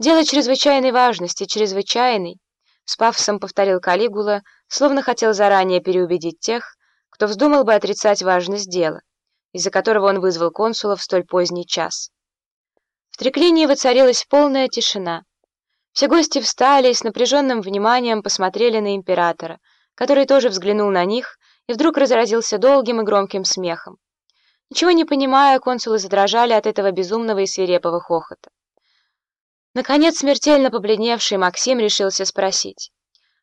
«Дело чрезвычайной важности, чрезвычайной», — с пафосом повторил Калигула, словно хотел заранее переубедить тех, кто вздумал бы отрицать важность дела, из-за которого он вызвал консула в столь поздний час. В треклинии воцарилась полная тишина. Все гости встали и с напряженным вниманием посмотрели на императора, который тоже взглянул на них и вдруг разразился долгим и громким смехом. Ничего не понимая, консулы задрожали от этого безумного и свирепого хохота. Наконец, смертельно побледневший Максим решился спросить.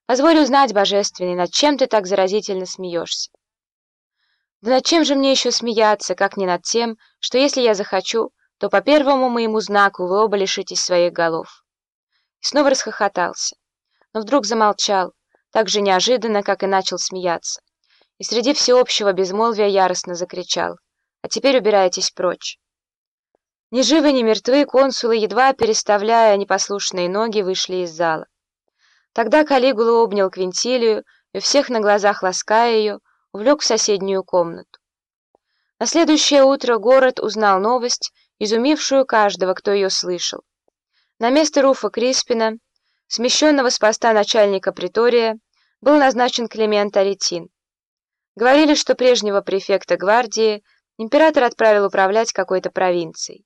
«Позволь узнать, Божественный, над чем ты так заразительно смеешься?» «Да над чем же мне еще смеяться, как не над тем, что если я захочу, то по первому моему знаку вы оба лишитесь своих голов?» И снова расхохотался, но вдруг замолчал, так же неожиданно, как и начал смеяться, и среди всеобщего безмолвия яростно закричал «А теперь убирайтесь прочь!» Ни живы, ни мертвы консулы, едва переставляя непослушные ноги, вышли из зала. Тогда Калигула обнял Квинтилию и всех на глазах лаская ее, увлек в соседнюю комнату. На следующее утро город узнал новость, изумившую каждого, кто ее слышал. На место Руфа Криспина, смещенного с поста начальника притория, был назначен Климент Аретин. Говорили, что прежнего префекта гвардии император отправил управлять какой-то провинцией.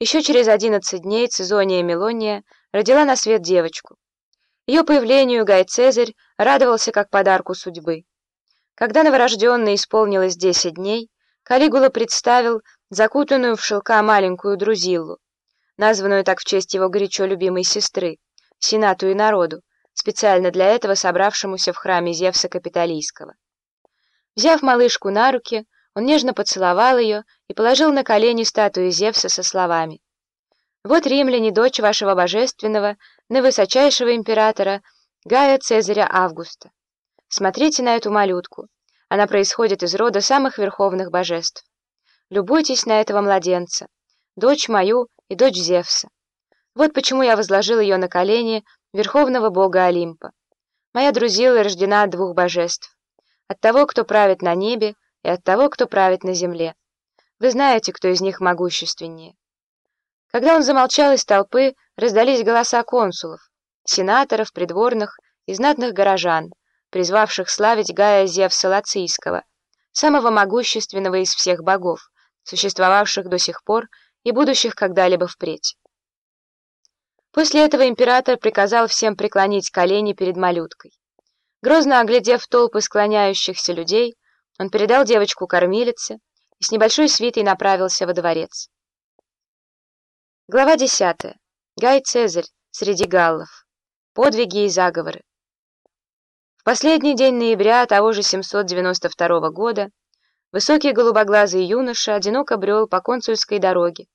Еще через 11 дней Цезония Мелония родила на свет девочку. Ее появлению Гай Цезарь радовался как подарку судьбы. Когда новорожденной исполнилось 10 дней, Калигула представил закутанную в шелка маленькую Друзиллу, названную так в честь его горячо любимой сестры, Сенату и народу, специально для этого собравшемуся в храме Зевса Капитолийского. Взяв малышку на руки, он нежно поцеловал ее и положил на колени статую Зевса со словами «Вот римляне, дочь вашего божественного, наивысочайшего императора Гая Цезаря Августа. Смотрите на эту малютку. Она происходит из рода самых верховных божеств. Любуйтесь на этого младенца, дочь мою и дочь Зевса. Вот почему я возложил ее на колени верховного бога Олимпа. Моя друзила рождена от двух божеств. От того, кто правит на небе, и от того, кто правит на земле. Вы знаете, кто из них могущественнее. Когда он замолчал из толпы, раздались голоса консулов, сенаторов, придворных и знатных горожан, призвавших славить Гая Зевса Лацийского, самого могущественного из всех богов, существовавших до сих пор и будущих когда-либо впредь. После этого император приказал всем преклонить колени перед малюткой. Грозно оглядев толпы склоняющихся людей, он передал девочку кормилице и с небольшой свитой направился во дворец. Глава 10. Гай Цезарь среди галлов. Подвиги и заговоры. В последний день ноября того же 792 года высокий голубоглазый юноша одиноко брел по консульской дороге,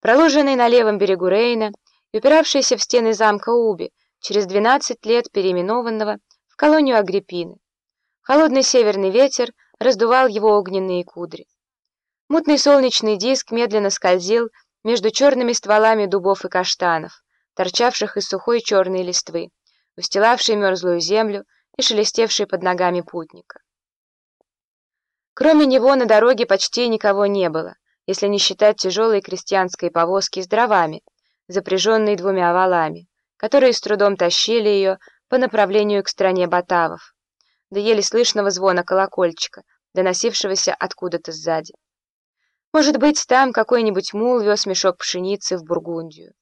проложенной на левом берегу Рейна и упиравшейся в стены замка Уби, через 12 лет переименованного в колонию Агриппины. Холодный северный ветер раздувал его огненные кудри. Мутный солнечный диск медленно скользил между черными стволами дубов и каштанов, торчавших из сухой черной листвы, устилавшей мерзлую землю и шелестевшей под ногами путника. Кроме него на дороге почти никого не было, если не считать тяжелой крестьянской повозки с дровами, запряженной двумя валами, которые с трудом тащили ее по направлению к стране Батавов до еле слышного звона колокольчика, доносившегося откуда-то сзади. Может быть, там какой-нибудь мул вез мешок пшеницы в Бургундию.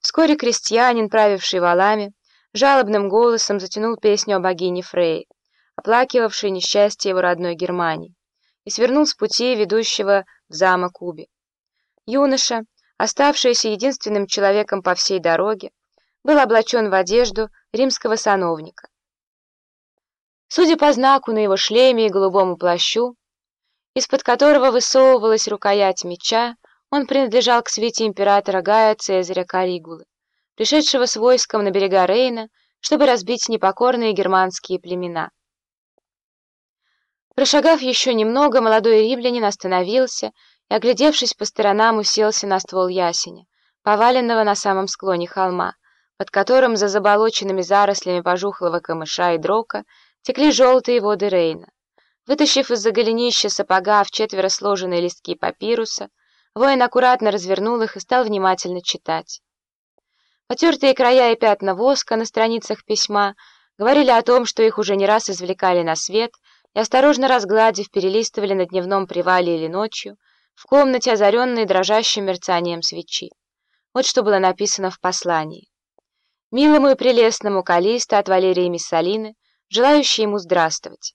Вскоре крестьянин, правивший валами, жалобным голосом затянул песню о богине Фрей, оплакивавшей несчастье его родной Германии, и свернул с пути ведущего в замок Уби. Юноша, оставшийся единственным человеком по всей дороге, был облачен в одежду римского сановника. Судя по знаку на его шлеме и голубому плащу, из-под которого высовывалась рукоять меча, он принадлежал к свите императора Гая Цезаря Каригулы, пришедшего с войском на берега Рейна, чтобы разбить непокорные германские племена. Прошагав еще немного, молодой римлянин остановился и, оглядевшись по сторонам, уселся на ствол ясеня, поваленного на самом склоне холма, под которым за заболоченными зарослями пожухлого камыша и дрока текли желтые воды Рейна. Вытащив из-за голенища сапога в четверо сложенные листки папируса, воин аккуратно развернул их и стал внимательно читать. Потертые края и пятна воска на страницах письма говорили о том, что их уже не раз извлекали на свет и, осторожно разгладив, перелистывали на дневном привале или ночью, в комнате, озаренной дрожащим мерцанием свечи. Вот что было написано в послании. «Милому и прелестному Калиста от Валерии Миссалины, желающей ему здравствовать.